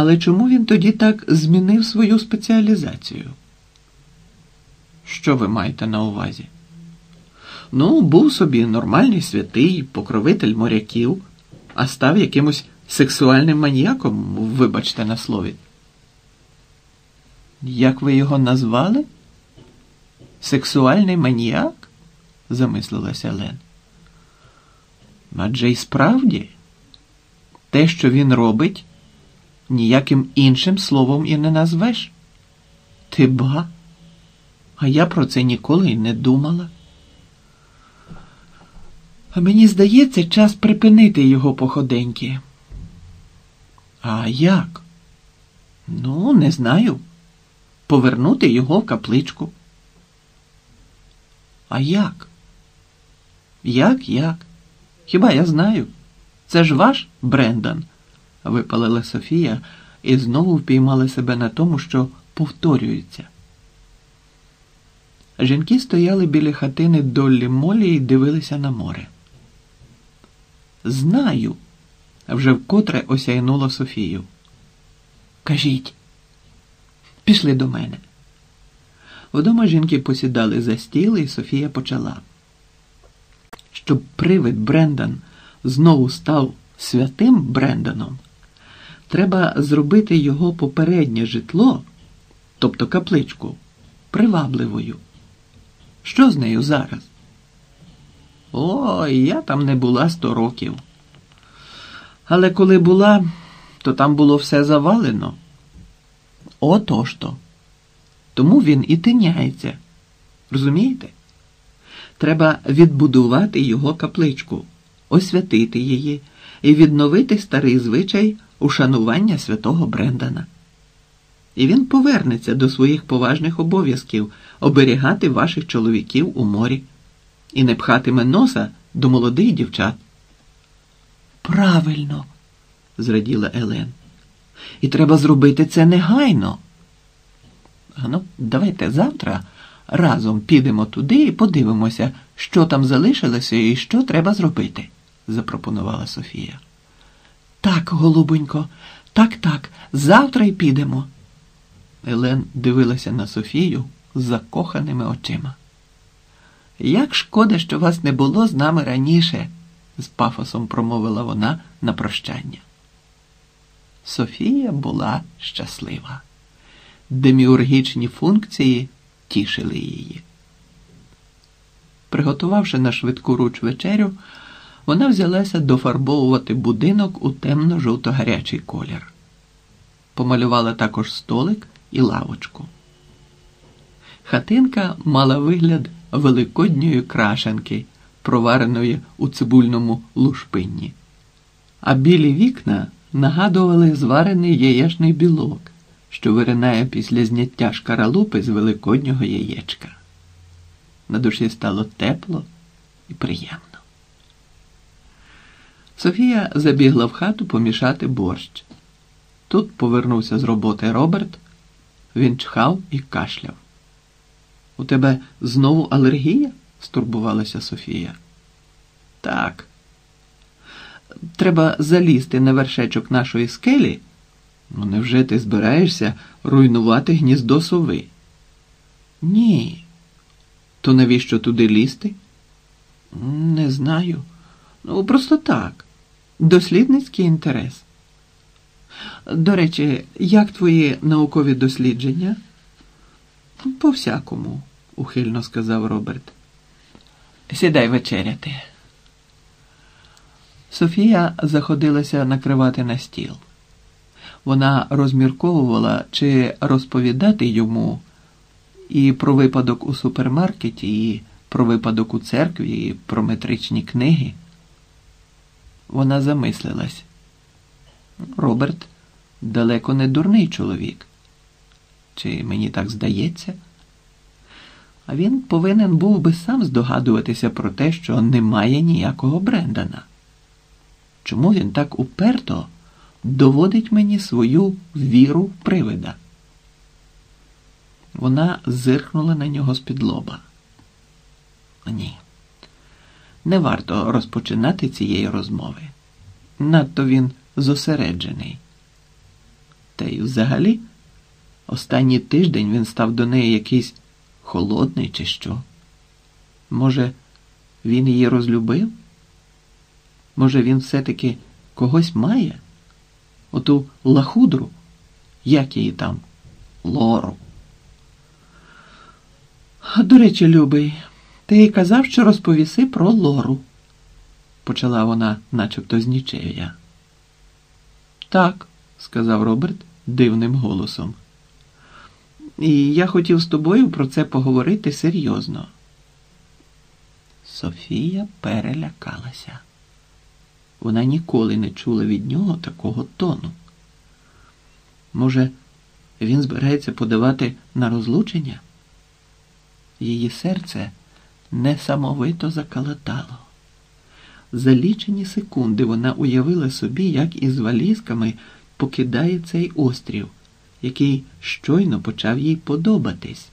Але чому він тоді так змінив свою спеціалізацію? Що ви маєте на увазі? Ну, був собі нормальний святий, покровитель моряків, а став якимось сексуальним маніяком, вибачте на слові. Як ви його назвали? Сексуальний маніяк? замислилася Лен. Адже й справді, те, що він робить, ніяким іншим словом і не назвеш. Ти ба? А я про це ніколи й не думала. А мені здається, час припинити його походеньки. А як? Ну, не знаю. Повернути його в капличку. А як? Як, як? Хіба я знаю? Це ж ваш Брендан, випалила Софія і знову впіймала себе на тому, що повторюється. Жінки стояли біля хатини Доллі Молі і дивилися на море. Знаю, вже вкотре осяйнуло Софію. Кажіть, пішли до мене. Вдома жінки посідали за стіл, і Софія почала. Щоб привид Брендан знову став святим Бренданом, треба зробити його попереднє житло, тобто капличку, привабливою. Що з нею зараз? Ой, я там не була сто років. Але коли була, то там було все завалено. Отож то. Тому він і тиняється. Розумієте? Треба відбудувати його капличку, освятити її і відновити старий звичай ушанування святого Брендана. І він повернеться до своїх поважних обов'язків оберігати ваших чоловіків у морі і не пхатиме носа до молодих дівчат. Правильно, зраділа Елен. І треба зробити це негайно. Ну, давайте завтра разом підемо туди і подивимося, що там залишилося і що треба зробити, запропонувала Софія. Так, голубонько, так, так, завтра й підемо. Елен дивилася на Софію з закоханими очима. Як шкода, що вас не було з нами раніше, з пафосом промовила вона на прощання. Софія була щаслива. Деміургічні функції тішили її. Приготувавши на швидку руч вечерю, вона взялася дофарбовувати будинок у темно-жовто-гарячий колір. Помалювала також столик і лавочку. Хатинка мала вигляд великодньої крашенки, провареної у цибульному лушпинні, а білі вікна нагадували зварений яєчний білок, що виринає після зняття шкаралупи з великоднього яєчка. На душі стало тепло і приємно. Софія забігла в хату помішати борщ. Тут повернувся з роботи Роберт, він чхав і кашляв. У тебе знову алергія? стурбувалася Софія. Так. Треба залізти на вершечок нашої скелі. Ну, невже ти збираєшся руйнувати гніздо сови? Ні. То навіщо туди лізти? Не знаю. Ну, просто так. Дослідницький інтерес. До речі, як твої наукові дослідження? По всякому ухильно сказав Роберт. Сідай вечеряти. Софія заходилася накривати на стіл. Вона розмірковувала, чи розповідати йому і про випадок у супермаркеті, і про випадок у церкві, і про метричні книги. Вона замислилась. Роберт далеко не дурний чоловік. Чи мені так здається? А він повинен був би сам здогадуватися про те, що немає ніякого Брендана. Чому він так уперто доводить мені свою віру в привида? Вона зиркнула на нього з-під лоба. Ні, не варто розпочинати цієї розмови. Надто він зосереджений. Та й взагалі, останній тиждень він став до неї якийсь холодний чи що. Може, він її розлюбив? Може, він все-таки когось має? Оту лахудру? Як її там? Лору. До речі, любий, ти казав, що розповіси про Лору, почала вона начебто з нічев'я. Так, сказав Роберт дивним голосом. І я хотів з тобою про це поговорити серйозно. Софія перелякалася. Вона ніколи не чула від нього такого тону. Може, він збирається подавати на розлучення? Її серце несамовито закалатало. За лічені секунди вона уявила собі, як із валізками покидає цей острів, який щойно почав їй подобатись.